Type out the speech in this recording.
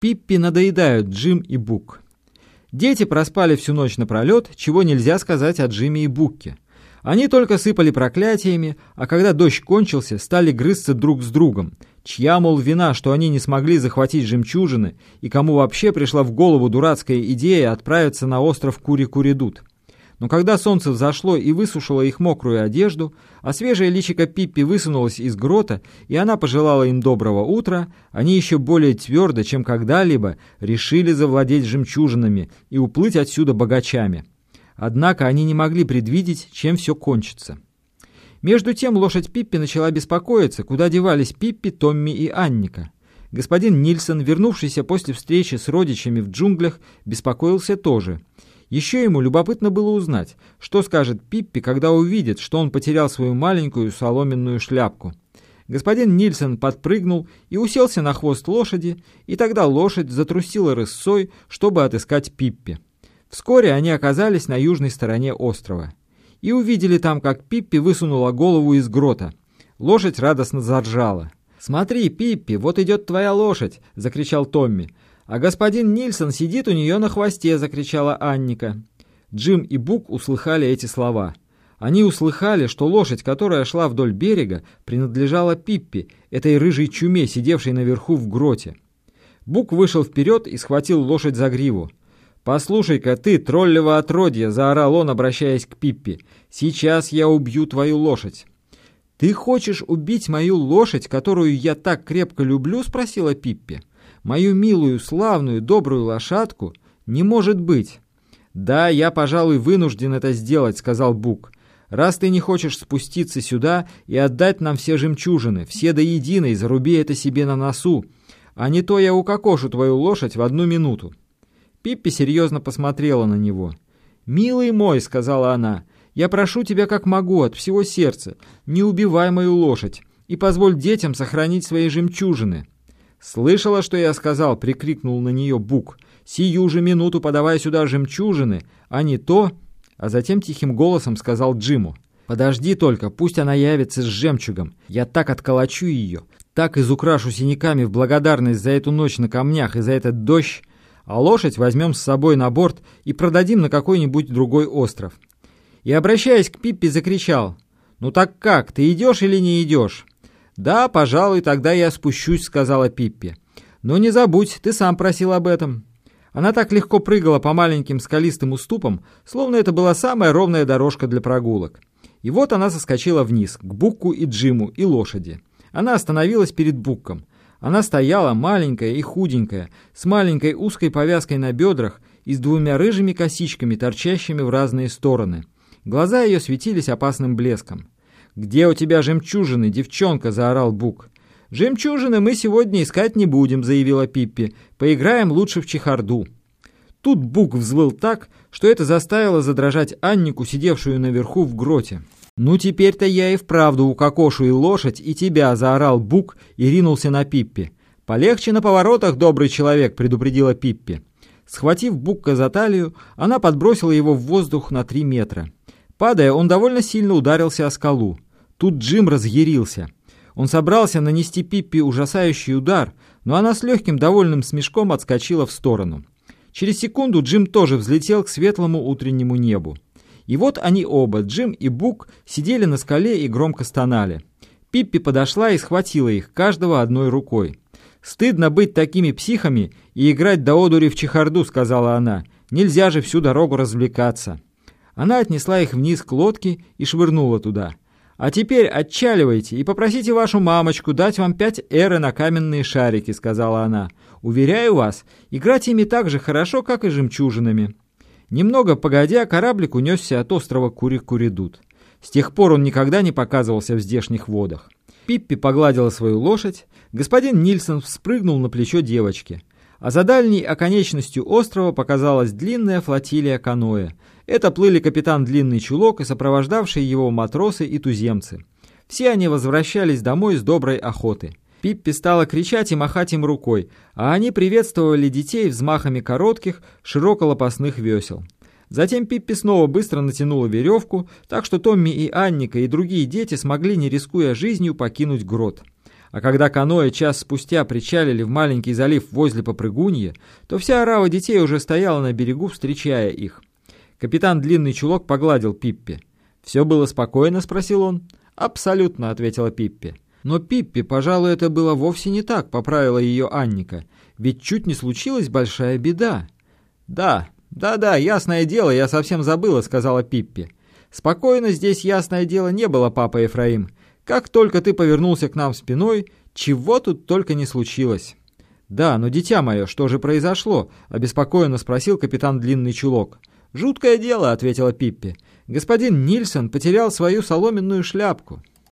Пиппи надоедают Джим и Бук. Дети проспали всю ночь напролет, чего нельзя сказать о Джиме и Букке. Они только сыпали проклятиями, а когда дождь кончился, стали грызться друг с другом. Чья, мол, вина, что они не смогли захватить жемчужины, и кому вообще пришла в голову дурацкая идея отправиться на остров Кури-Куридут. Но когда солнце взошло и высушило их мокрую одежду, а свежее личико Пиппи высунулось из грота, и она пожелала им доброго утра, они еще более твердо, чем когда-либо, решили завладеть жемчужинами и уплыть отсюда богачами. Однако они не могли предвидеть, чем все кончится. Между тем лошадь Пиппи начала беспокоиться, куда девались Пиппи, Томми и Анника. Господин Нильсон, вернувшийся после встречи с родичами в джунглях, беспокоился тоже. Еще ему любопытно было узнать, что скажет Пиппи, когда увидит, что он потерял свою маленькую соломенную шляпку. Господин Нильсон подпрыгнул и уселся на хвост лошади, и тогда лошадь затрусила рысцой, чтобы отыскать Пиппи. Вскоре они оказались на южной стороне острова и увидели там, как Пиппи высунула голову из грота. Лошадь радостно заржала. «Смотри, Пиппи, вот идет твоя лошадь!» — закричал Томми. «А господин Нильсон сидит у нее на хвосте!» — закричала Анника. Джим и Бук услыхали эти слова. Они услыхали, что лошадь, которая шла вдоль берега, принадлежала Пиппи, этой рыжей чуме, сидевшей наверху в гроте. Бук вышел вперед и схватил лошадь за гриву. «Послушай-ка ты, троллево отродье!» — заорал он, обращаясь к Пиппи. «Сейчас я убью твою лошадь!» «Ты хочешь убить мою лошадь, которую я так крепко люблю?» — спросила Пиппи. «Мою милую, славную, добрую лошадку? Не может быть!» «Да, я, пожалуй, вынужден это сделать», — сказал Бук. «Раз ты не хочешь спуститься сюда и отдать нам все жемчужины, все до единой, заруби это себе на носу, а не то я укокошу твою лошадь в одну минуту». Пиппи серьезно посмотрела на него. «Милый мой», — сказала она, — «я прошу тебя как могу, от всего сердца, не убивай мою лошадь и позволь детям сохранить свои жемчужины». «Слышала, что я сказал?» — прикрикнул на нее Бук. «Сию же минуту подавай сюда жемчужины, а не то...» А затем тихим голосом сказал Джиму. «Подожди только, пусть она явится с жемчугом. Я так отколочу ее, так изукрашу синяками в благодарность за эту ночь на камнях и за этот дождь, а лошадь возьмем с собой на борт и продадим на какой-нибудь другой остров». И, обращаясь к Пиппи, закричал, «Ну так как, ты идешь или не идешь?» «Да, пожалуй, тогда я спущусь», — сказала Пиппи. «Но не забудь, ты сам просил об этом». Она так легко прыгала по маленьким скалистым уступам, словно это была самая ровная дорожка для прогулок. И вот она соскочила вниз, к Букку и Джиму, и лошади. Она остановилась перед Букком. Она стояла маленькая и худенькая, с маленькой узкой повязкой на бедрах и с двумя рыжими косичками, торчащими в разные стороны. Глаза ее светились опасным блеском. «Где у тебя жемчужины, девчонка?» – заорал Бук. «Жемчужины мы сегодня искать не будем», – заявила Пиппи. «Поиграем лучше в чехарду». Тут Бук взвыл так, что это заставило задрожать Аннику, сидевшую наверху в гроте. «Ну теперь-то я и вправду укокошу и лошадь, и тебя!» — заорал Бук и ринулся на Пиппи. «Полегче на поворотах, добрый человек!» — предупредила Пиппи. Схватив Букка за талию, она подбросила его в воздух на три метра. Падая, он довольно сильно ударился о скалу. Тут Джим разъярился. Он собрался нанести Пиппи ужасающий удар, но она с легким довольным смешком отскочила в сторону. Через секунду Джим тоже взлетел к светлому утреннему небу. И вот они оба, Джим и Бук, сидели на скале и громко стонали. Пиппи подошла и схватила их, каждого одной рукой. «Стыдно быть такими психами и играть до одури в чехарду», — сказала она. «Нельзя же всю дорогу развлекаться». Она отнесла их вниз к лодке и швырнула туда. «А теперь отчаливайте и попросите вашу мамочку дать вам пять эры на каменные шарики», — сказала она. «Уверяю вас, играть ими так же хорошо, как и жемчужинами». Немного погодя, кораблик унесся от острова Кури-Куридут. С тех пор он никогда не показывался в здешних водах. Пиппи погладила свою лошадь, господин Нильсон вспрыгнул на плечо девочки. А за дальней оконечностью острова показалась длинная флотилия каноэ. Это плыли капитан Длинный Чулок и сопровождавшие его матросы и туземцы. Все они возвращались домой с доброй охоты. Пиппи стала кричать и махать им рукой, а они приветствовали детей взмахами коротких, широколопастных весел. Затем Пиппи снова быстро натянула веревку, так что Томми и Анника и другие дети смогли, не рискуя жизнью, покинуть грот. А когда каноэ час спустя причалили в маленький залив возле Попрыгунья, то вся орава детей уже стояла на берегу, встречая их. Капитан Длинный Чулок погладил Пиппи. «Все было спокойно?» — спросил он. «Абсолютно», — ответила Пиппи. «Но Пиппи, пожалуй, это было вовсе не так», — поправила ее Анника. «Ведь чуть не случилась большая беда». «Да, да-да, ясное дело, я совсем забыла», — сказала Пиппи. «Спокойно здесь, ясное дело, не было, папа Ефраим. Как только ты повернулся к нам спиной, чего тут только не случилось». «Да, но, дитя мое, что же произошло?» — обеспокоенно спросил капитан Длинный Чулок. «Жуткое дело», — ответила Пиппи. «Господин Нильсон потерял свою соломенную шляпку».